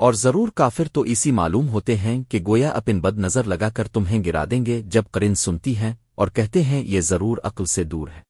اور ضرور کافر تو اسی معلوم ہوتے ہیں کہ گویا اپن بد نظر لگا کر تمہیں گرا دیں گے جب کرن سنتی ہیں اور کہتے ہیں یہ ضرور عقل سے دور ہے۔